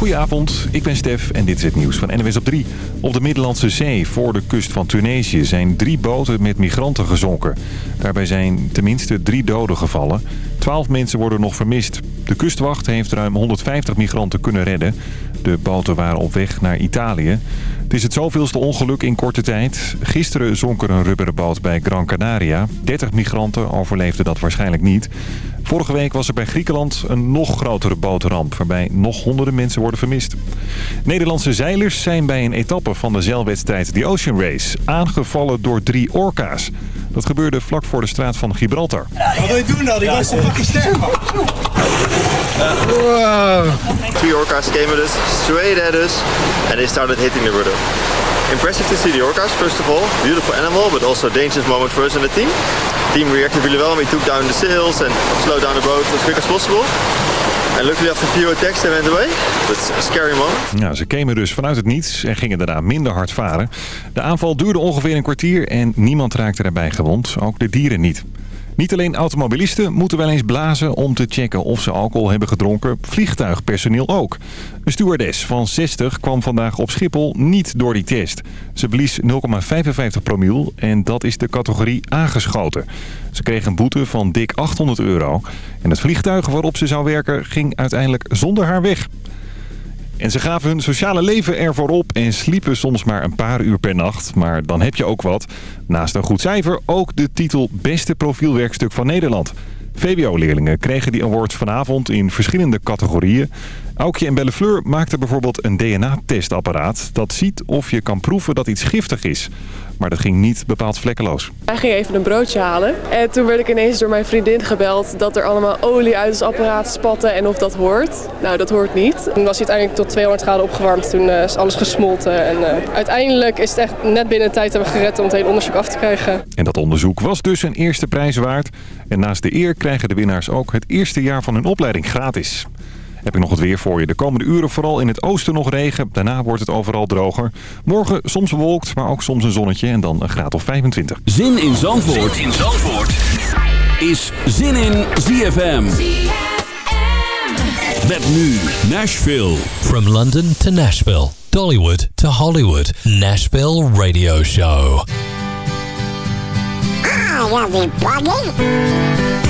Goedenavond, ik ben Stef en dit is het nieuws van NWS op 3. Op de Middellandse Zee, voor de kust van Tunesië, zijn drie boten met migranten gezonken. Daarbij zijn tenminste drie doden gevallen. Twaalf mensen worden nog vermist. De kustwacht heeft ruim 150 migranten kunnen redden. De boten waren op weg naar Italië. Het is het zoveelste ongeluk in korte tijd. Gisteren zonk er een rubberen boot bij Gran Canaria. 30 migranten overleefden dat waarschijnlijk niet. Vorige week was er bij Griekenland een nog grotere bootramp... waarbij nog honderden mensen worden vermist. Nederlandse zeilers zijn bij een etappe van de zeilwedstrijd The Ocean Race... aangevallen door drie orka's. Dat gebeurde vlak voor de straat van Gibraltar. Wat wil je doen dan? Die was zo fucking sterk. Three orcas came at us, straight at us, and they started hitting the rudder. Impressive to see the orcas, first of all. Beautiful animal, but also dangerous moment for us and the team. Team reacted really well. We took down the sails and slowed down the boat as quick as possible. And luckily after few attacks they went away. That's a scary moment. Ja, ze kwamen dus vanuit het niets en gingen daarna minder hard varen. De aanval duurde ongeveer een kwartier en niemand raakte daarbij gewond. Ook de dieren niet. Niet alleen automobilisten moeten wel eens blazen om te checken of ze alcohol hebben gedronken. Vliegtuigpersoneel ook. Een stewardess van 60 kwam vandaag op Schiphol niet door die test. Ze blies 0,55 promiel en dat is de categorie aangeschoten. Ze kreeg een boete van dik 800 euro. En het vliegtuig waarop ze zou werken ging uiteindelijk zonder haar weg. En ze gaven hun sociale leven ervoor op en sliepen soms maar een paar uur per nacht. Maar dan heb je ook wat. Naast een goed cijfer ook de titel Beste Profielwerkstuk van Nederland. VWO-leerlingen kregen die awards vanavond in verschillende categorieën. Aukje en Bellefleur maakten bijvoorbeeld een DNA-testapparaat... dat ziet of je kan proeven dat iets giftig is. Maar dat ging niet bepaald vlekkeloos. Hij ging even een broodje halen. En toen werd ik ineens door mijn vriendin gebeld dat er allemaal olie uit het apparaat spatte en of dat hoort. Nou, dat hoort niet. Toen was hij uiteindelijk tot 200 graden opgewarmd. Toen uh, is alles gesmolten. En uh, uiteindelijk is het echt net binnen de tijd hebben gered om het hele onderzoek af te krijgen. En dat onderzoek was dus een eerste prijs waard. En naast de eer krijgen de winnaars ook het eerste jaar van hun opleiding gratis. Heb ik nog het weer voor je. De komende uren vooral in het oosten nog regen. Daarna wordt het overal droger. Morgen soms bewolkt, maar ook soms een zonnetje. En dan een graad of 25. Zin in Zandvoort, zin in Zandvoort. is Zin in ZFM. Met nu Nashville. From London to Nashville. Dollywood to Hollywood. Nashville Radio Show. Ah, you'll be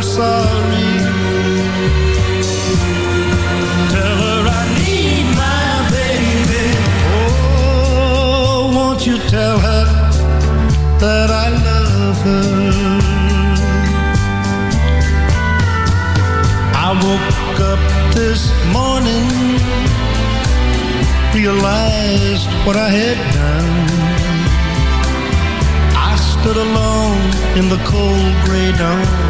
I'm sorry. Tell her I need my baby. Oh, won't you tell her that I love her? I woke up this morning, realized what I had done. I stood alone in the cold gray dawn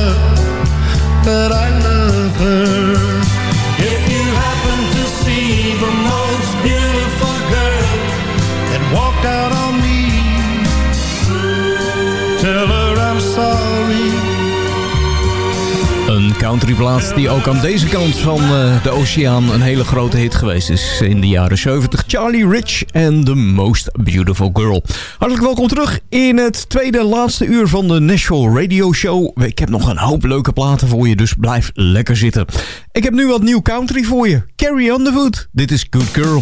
that I love her? If you happen to see the most beautiful girl that walked out on me, tell her I'm sorry. Een countryplaats die ook aan deze kant van uh, de oceaan een hele grote hit geweest is in de jaren 70. Charlie Rich en The Most Beautiful Girl. Hartelijk welkom terug in het tweede laatste uur van de National Radio Show. Ik heb nog een hoop leuke platen voor je, dus blijf lekker zitten. Ik heb nu wat nieuw country voor je. Carrie Underwood, dit is Good Girl.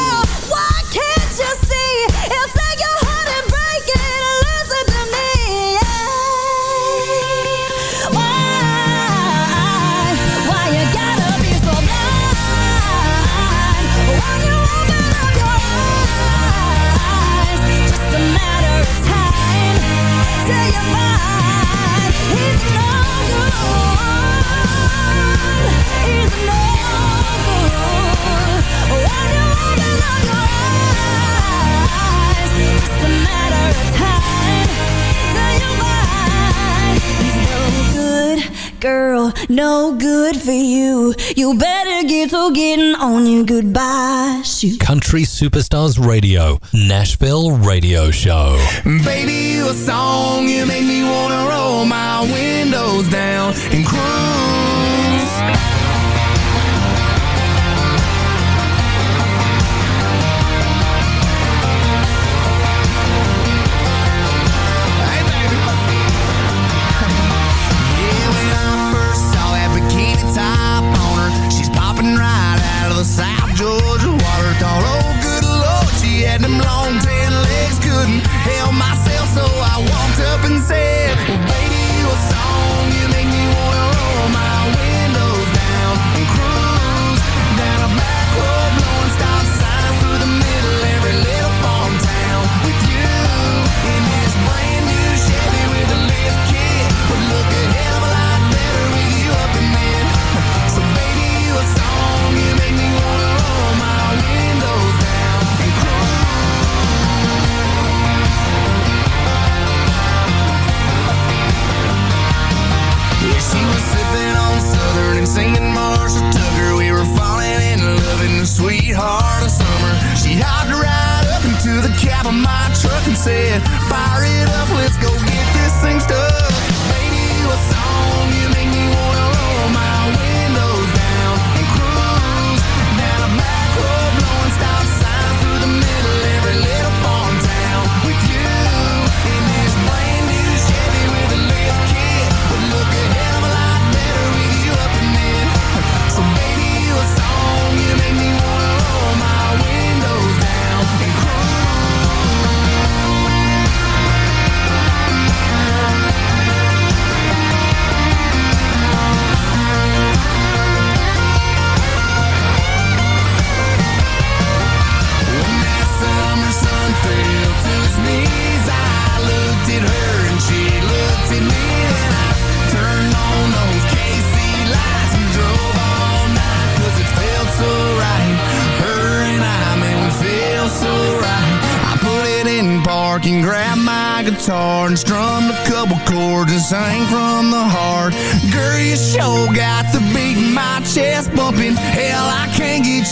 shoot. Country Superstars Radio, Nashville Radio Show. Baby, you a song, you make me wanna roll my windows down and cruise. outside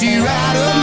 be right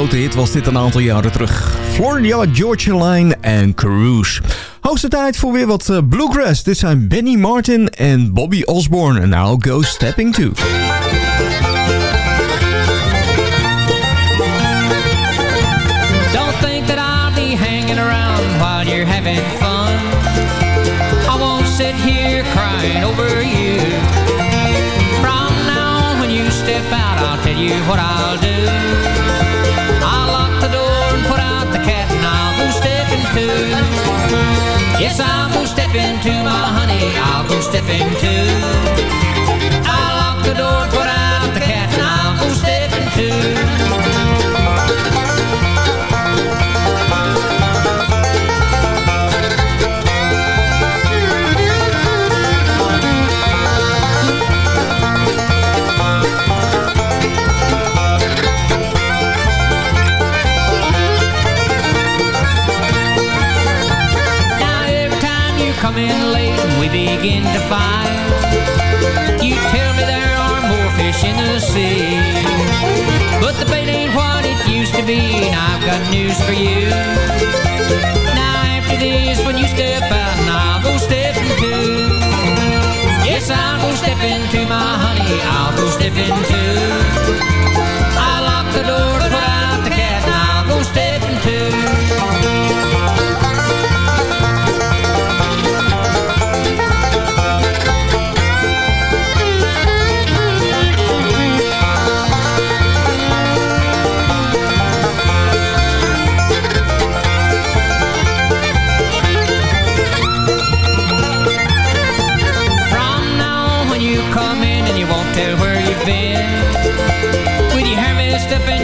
grote hit was dit een aantal jaren terug. Florida Georgia Line en Cruise. Hoogste tijd voor weer wat eh, bluegrass. Dit zijn Benny Martin en Bobby Osborne. En I'll go stepping too. Don't think that I'll be hanging around while you're having fun. I won't sit here crying over you. From now on when you step out, I'll tell you what I'll do. Yes, I'll go stiff step into my honey. I'll go step into fire. You tell me there are more fish in the sea. But the bait ain't what it used to be, and I've got news for you. Now after this, when you step out, and I'll go step into. Yes, I'll go step into my honey, I'll go step into.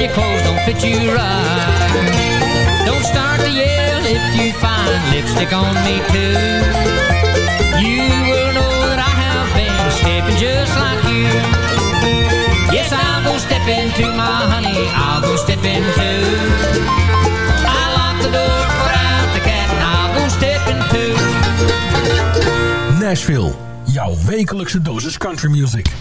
your clothes don't fit you right. Don't start to yell if you find lipstick on me too. You will know that I have been stepping just like you. Yes, I'll go step into my honey, I'll go step into. I lock the door, for out the cat, step into. Nashville, jouw wekelijkse dosis country music.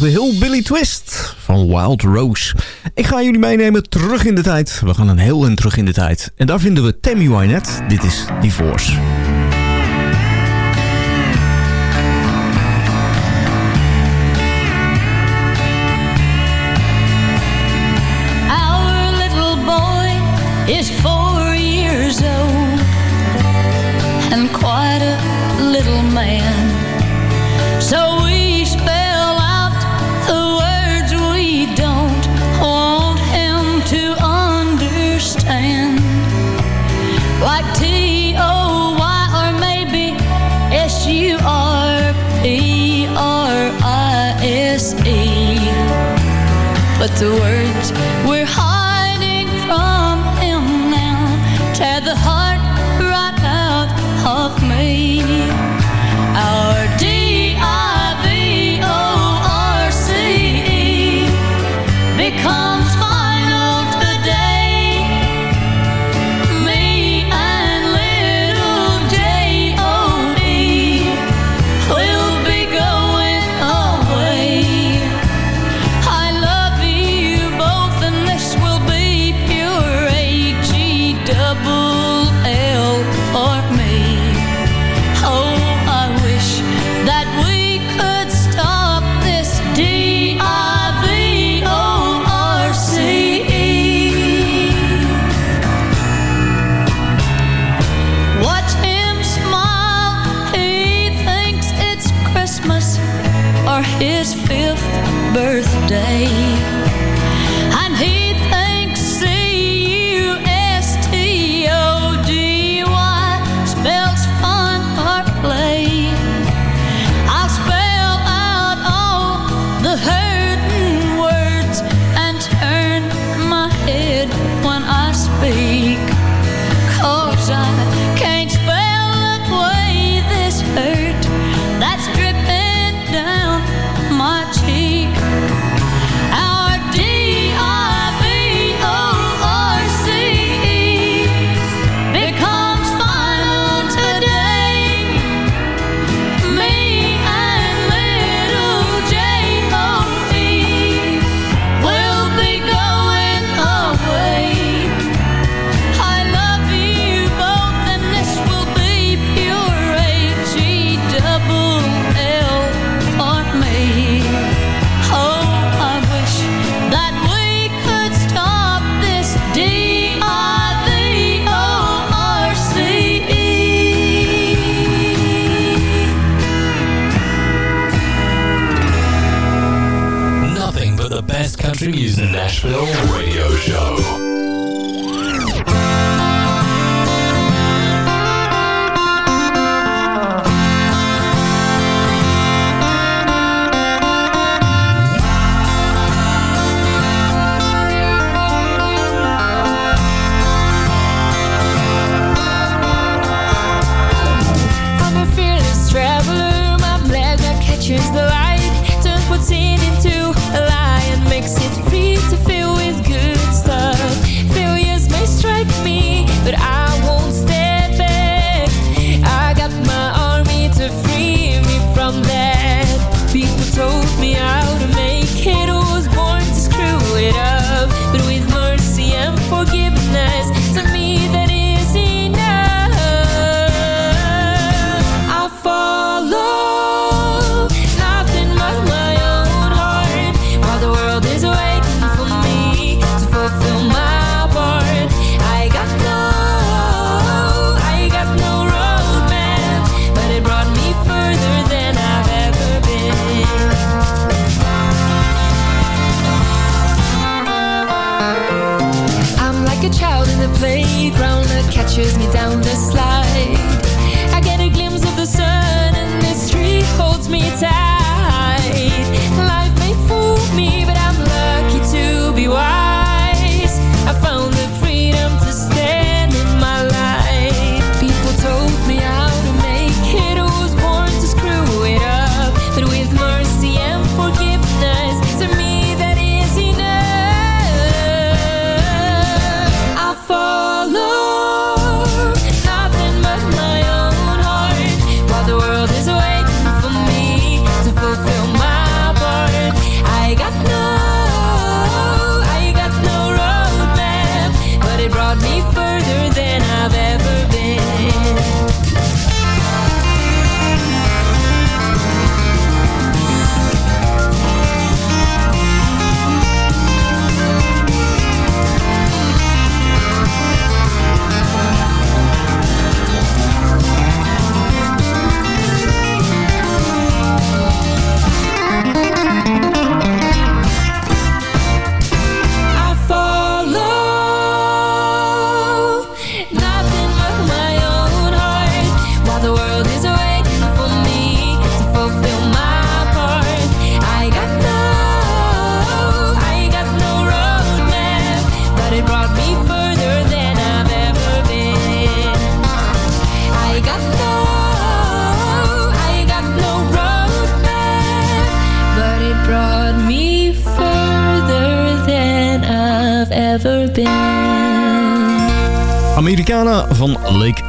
de Hillbilly Twist van Wild Rose. Ik ga jullie meenemen terug in de tijd. We gaan een heel en terug in de tijd. En daar vinden we Tammy Wynette. Dit is Divorce. the words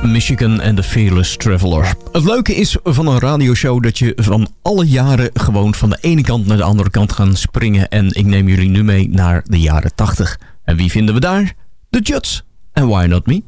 Michigan en The Fearless Traveler. Het leuke is van een radioshow dat je van alle jaren gewoon van de ene kant naar de andere kant gaan springen. En ik neem jullie nu mee naar de jaren 80. En wie vinden we daar? De Judds. En Why Not Me?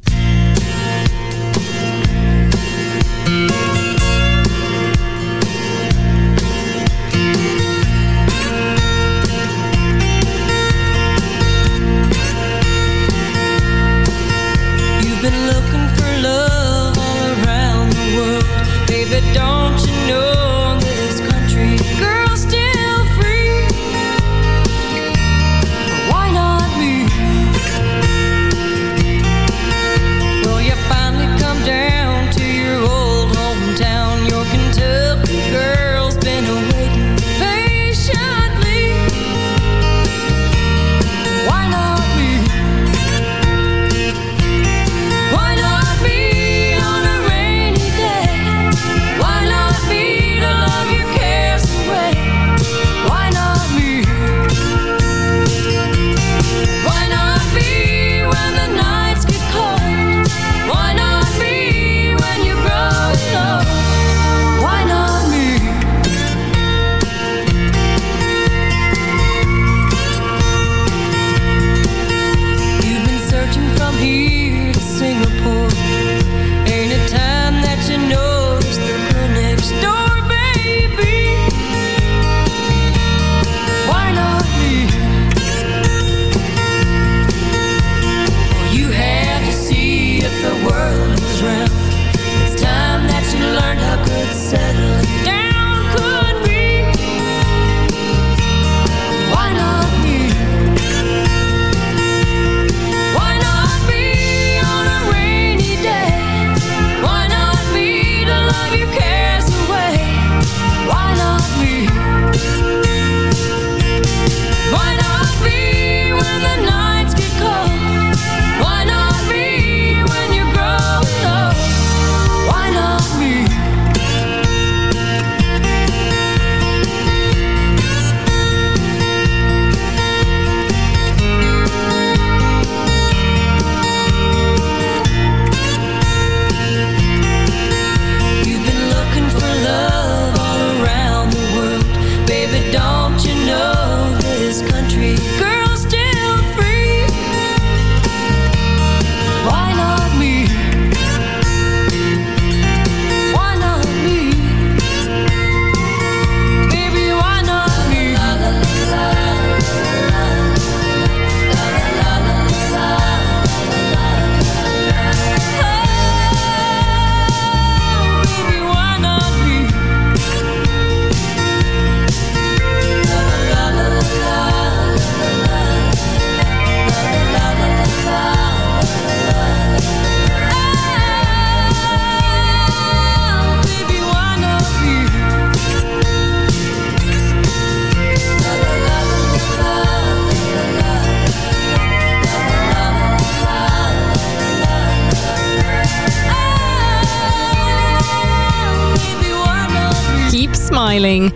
Me to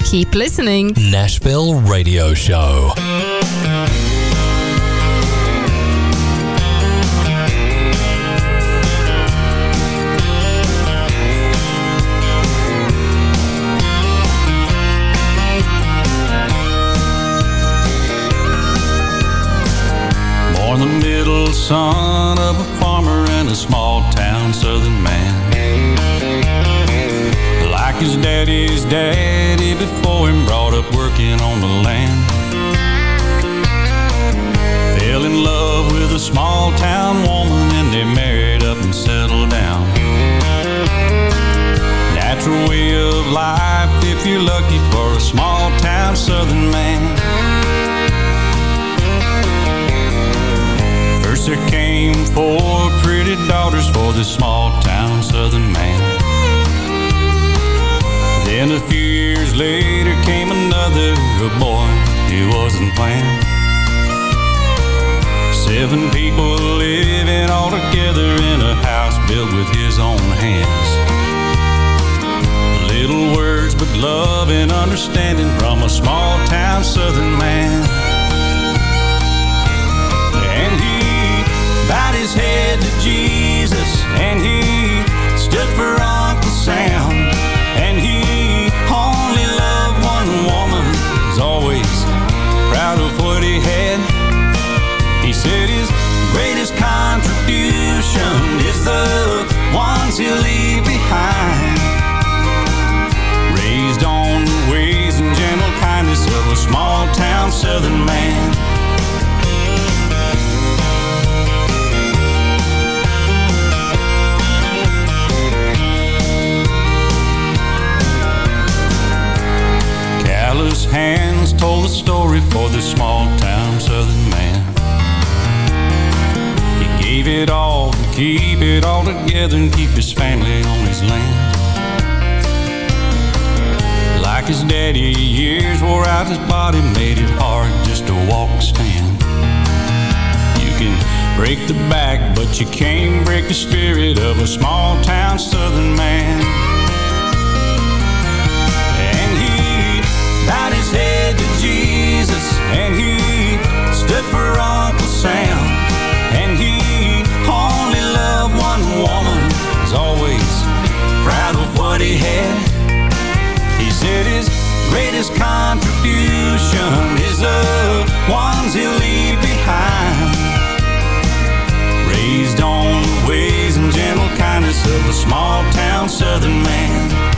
keep listening. Nashville Radio Show. Born the middle son of a farmer in a small town southern man. Like his daddy's daddy before him, brought up working on the land. Fell in love with a small town woman and they married up and settled down. Natural way of life if you're lucky for a small town southern man. First there came four pretty daughters for this small town southern man. Then a few years later came another boy he wasn't planned. Seven people living all together in a house built with his own hands. Little words but love and understanding from a small town southern man. And he that is head of Jesus, and he stood for Uncle Sam. Southern man. Callous hands told the story for this small town southern man. He gave it all to keep it all together and keep his family on his land. Daddy, years wore out his body, made it hard just to walk stand. You can break the back, but you can't break the spirit of a small town southern man. And he bowed his head to Jesus, and he stood for Uncle Sam. And he only loved one woman, was always proud of what he had. He said his greatest contribution is the ones he'll leave behind. Raised on the ways and gentle kindness of a small town southern man.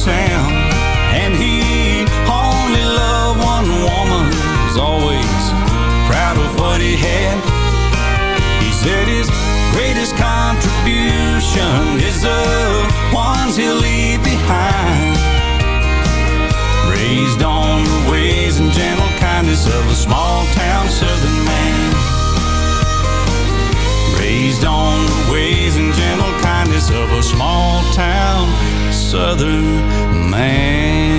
Sam. And he only loved one woman, was always proud of what he had. He said his greatest contribution is the ones he'll leave behind. Raised on the ways and gentle kindness of a small town southern southern man.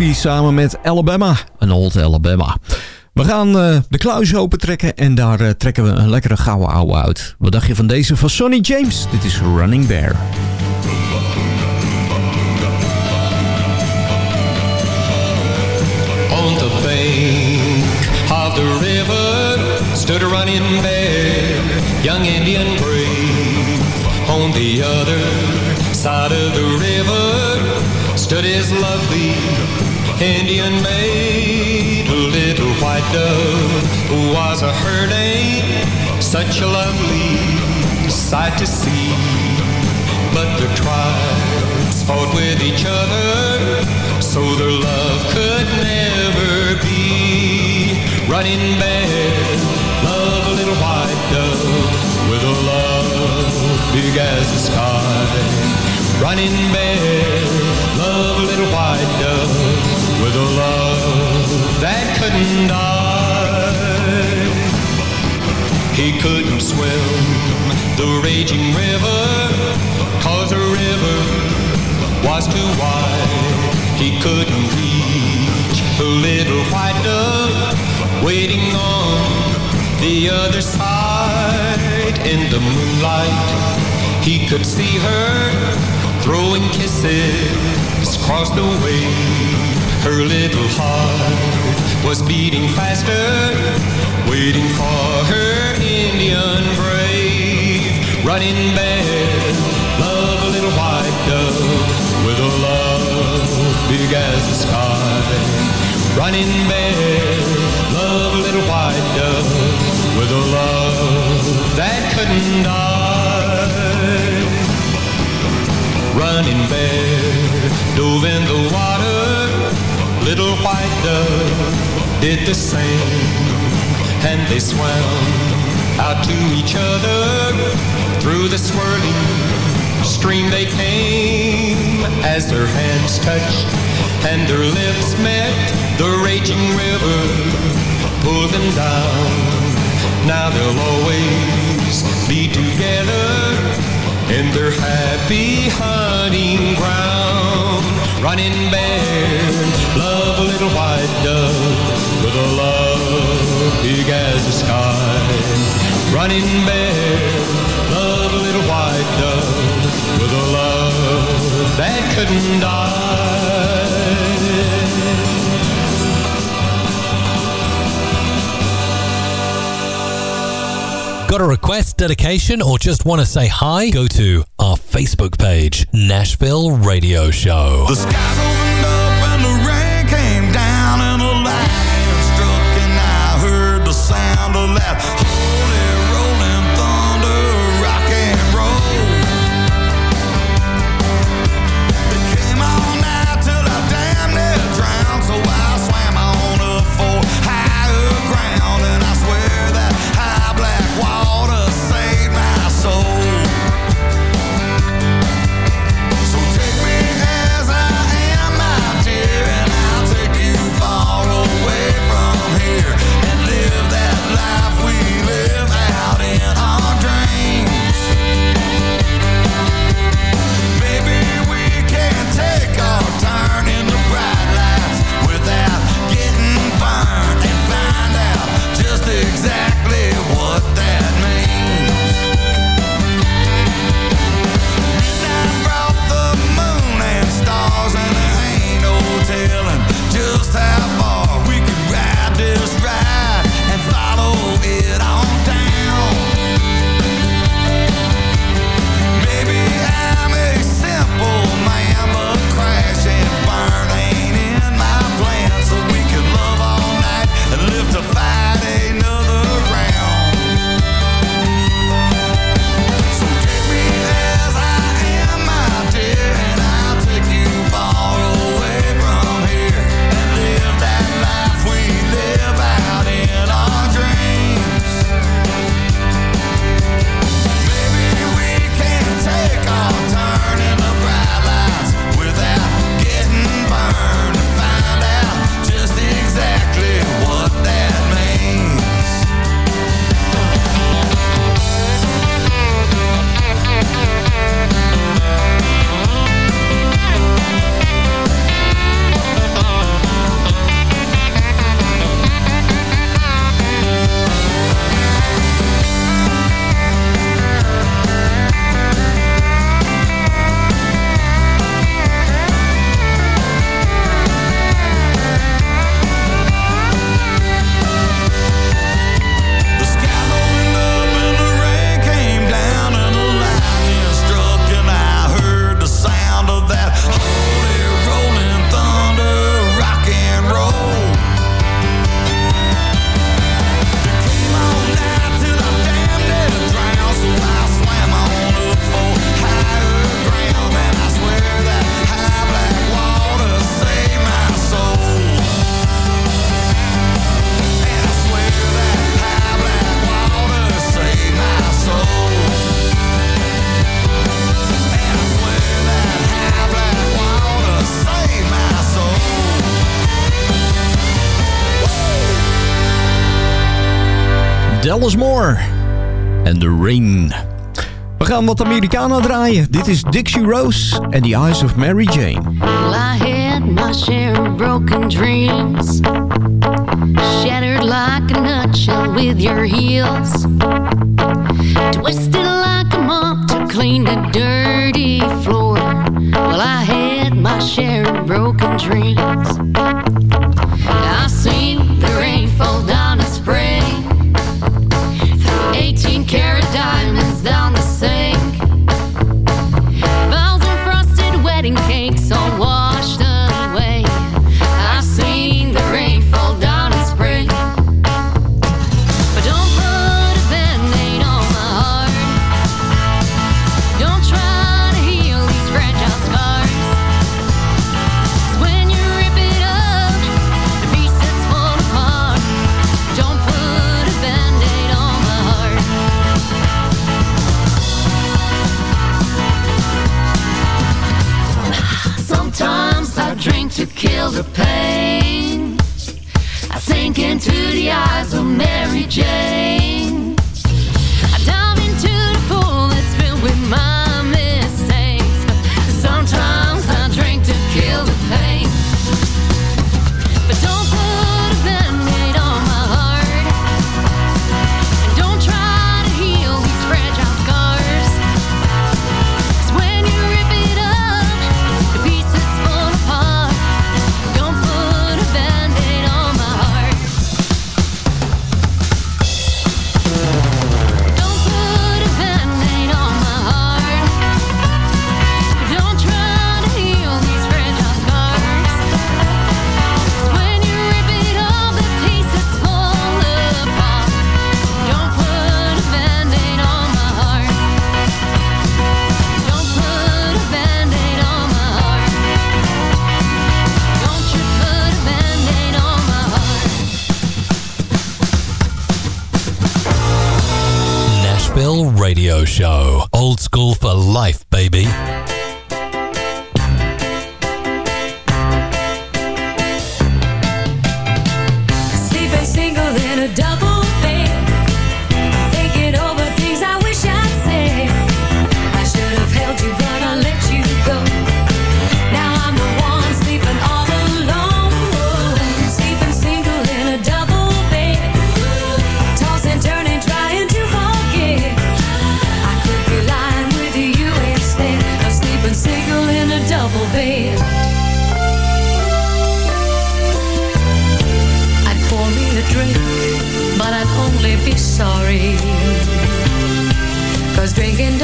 Paisley samen met Alabama. Een old Alabama. We gaan eh, de kluis open trekken en daar eh, trekken we een lekkere gouden ouwe uit. Wat dacht je van deze van Sonny James? Dit is Running Bear. On the bank of the river stood a running bear, young Indian brave. On the other side of the river stood his lovely Indian maid, a little white dove who was a herding, such a lovely sight to see. But the tribes fought with each other, so their love could never be. Running bear, love a little white dove with a love big as the sky. Running bear, love a little white dove with a love that couldn't die. He couldn't swim the raging river, cause the river was too wide. He couldn't reach the little white dove waiting on the other side. In the moonlight, he could see her throwing kisses across the way. Her little heart was beating faster, waiting for her Indian brave. Running bear, love a little white dove with a love big as the sky. Running bear, love a little white dove with a love that couldn't die. Running bear dove in the water, little white dove did the same, and they swam out to each other through the swirling stream they came. As their hands touched and their lips met the raging river pulled them down. Now they'll always be together in their happy hunting ground running bear love a little white dove with a love big as the sky. Running bear love a little white dove with a love that couldn't die Got a request, dedication, or just want to say hi? Go to our Facebook page, Nashville Radio Show. The skies opened up and the rain came down and the lightning struck and I heard the sound of Alles more. en The Rain. We gaan wat Americana draaien. Dit is Dixie Rose en The Eyes of Mary Jane. Well, I had my share of broken dreams. Shattered like a nutshell with your heels. Twisted like a mop to clean the dirty floor. Well, I had my share of broken dreams. Old school for life, baby. drinking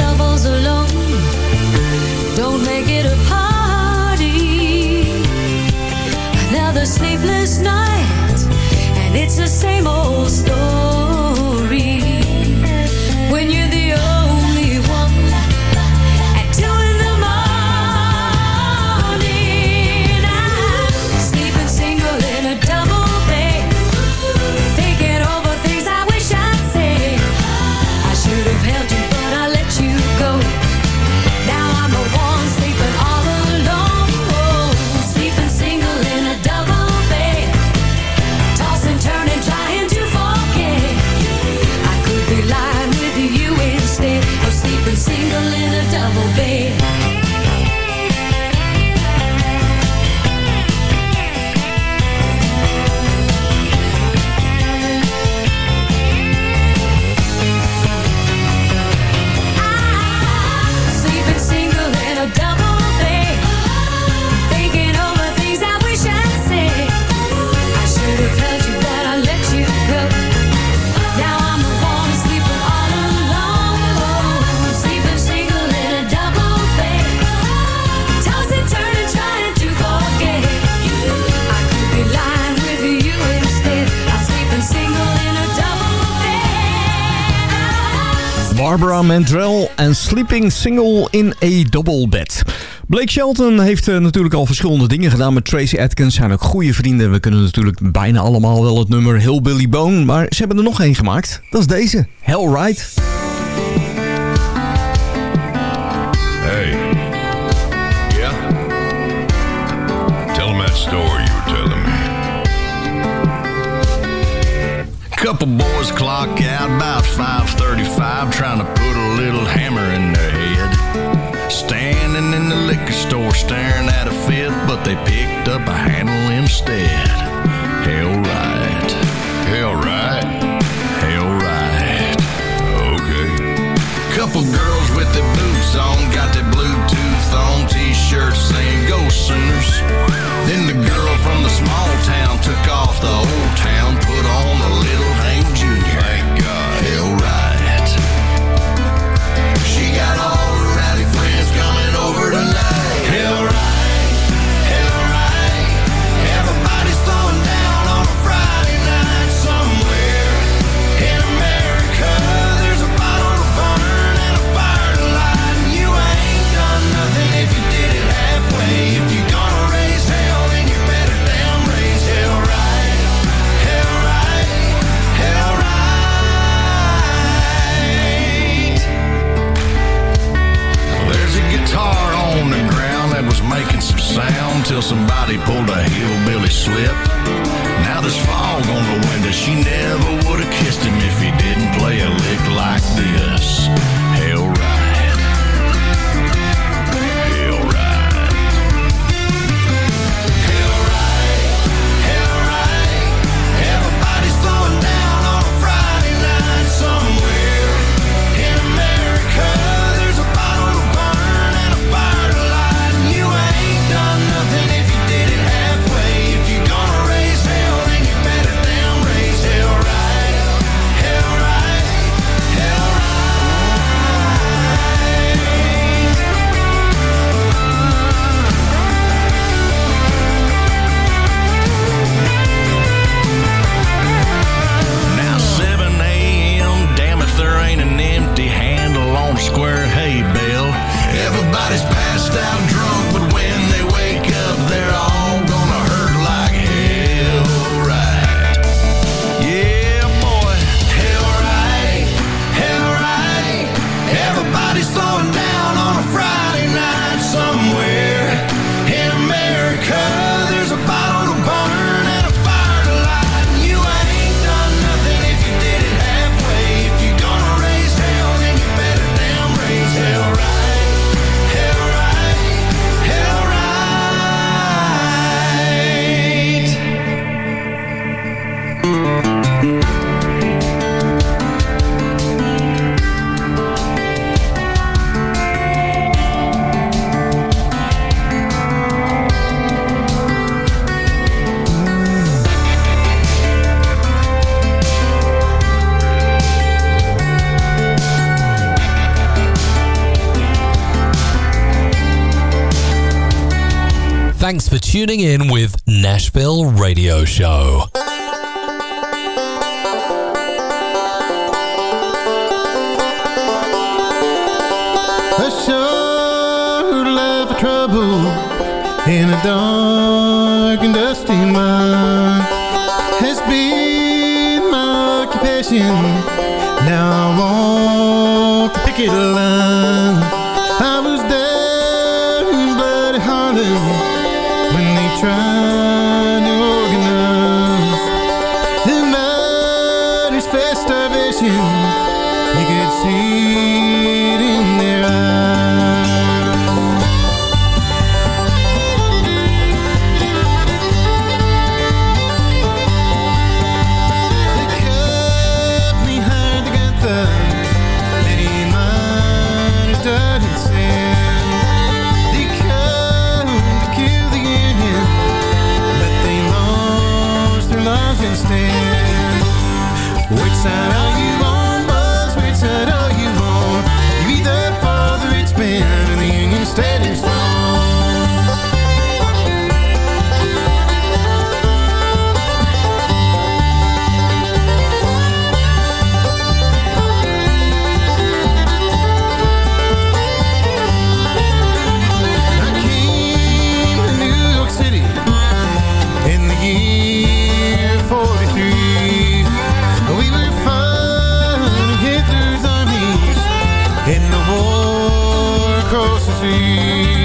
Mandrell en Sleeping Single in a Double Bed. Blake Shelton heeft eh, natuurlijk al verschillende dingen gedaan met Tracy Atkins. Zijn ook goede vrienden. We kunnen natuurlijk bijna allemaal wel het nummer Hillbilly Bone. Maar ze hebben er nog één gemaakt. Dat is deze. Hell Right. Couple boys clock out about 5.35 Trying to put a little hammer in their head. Standing in the liquor store staring at a fifth But they picked up a handle instead. Hell right, hell right, hell right. Okay. Couple girls with their boots on Got their Bluetooth on T-shirts saying go Sooners Then the girl from the small town took off the old until somebody pulled a hillbilly slip. Now there's fog on the window. She never would have kissed him if he didn't play a lick like this. Hell right. Thanks for tuning in with Nashville Radio Show. I sure love trouble in a dark and dusty mile. see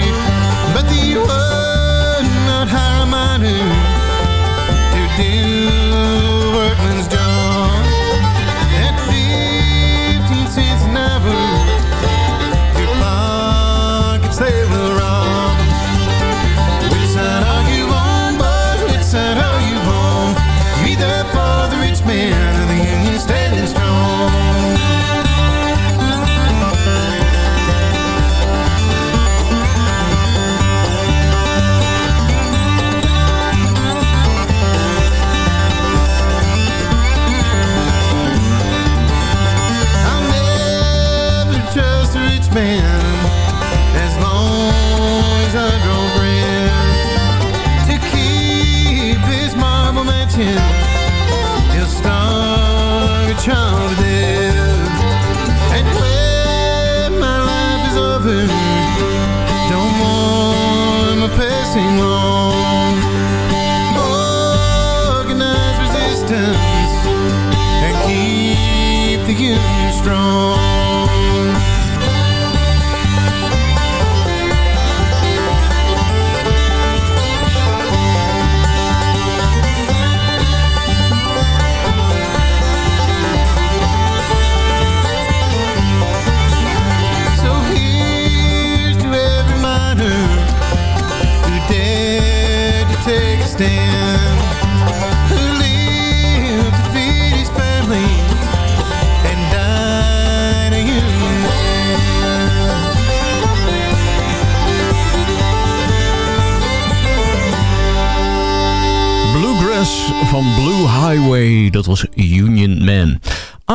van Blue Highway, dat was Union Man.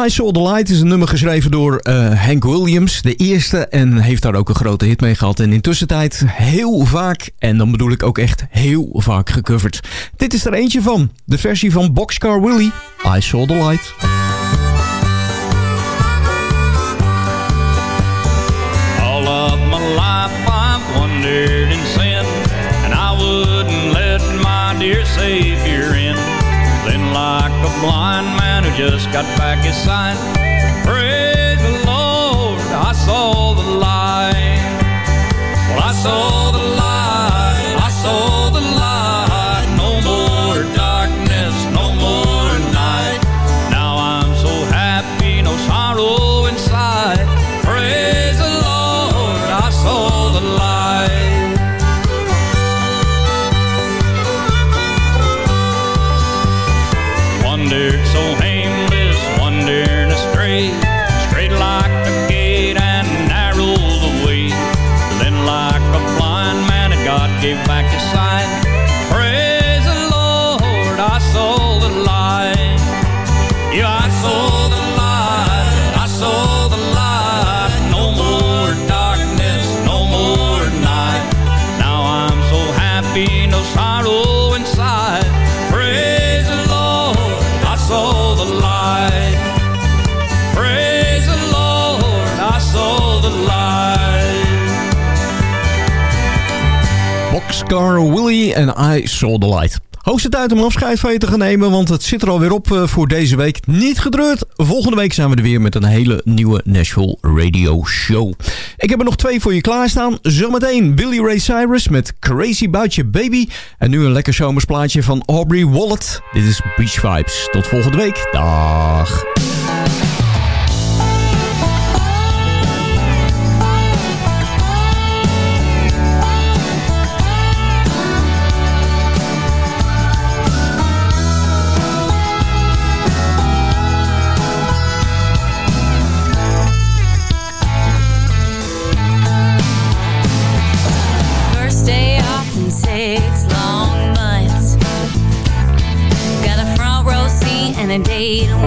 I Saw The Light is een nummer geschreven door eh, Hank Williams, de eerste. En heeft daar ook een grote hit mee gehad. En in tussentijd heel vaak, en dan bedoel ik ook echt heel vaak gecoverd. Dit is er eentje van, de versie van Boxcar Willie, I Saw The Light. All of my life sin, and I wouldn't let my dear Savior blind man who just got back his sight, praise the Lord, I saw the light. Well, I saw Boxcar Willie en I Saw The Light. Hoogste tijd om afscheid van je te gaan nemen, want het zit er alweer op eh, voor deze week. Niet gedreurd, volgende week zijn we er weer met een hele nieuwe Nashville Radio Show. Ik heb er nog twee voor je klaarstaan. Zometeen Billy Ray Cyrus met Crazy Your Baby. En nu een lekker zomersplaatje van Aubrey Wallet. Dit is Beach Vibes. Tot volgende week. Dag. And a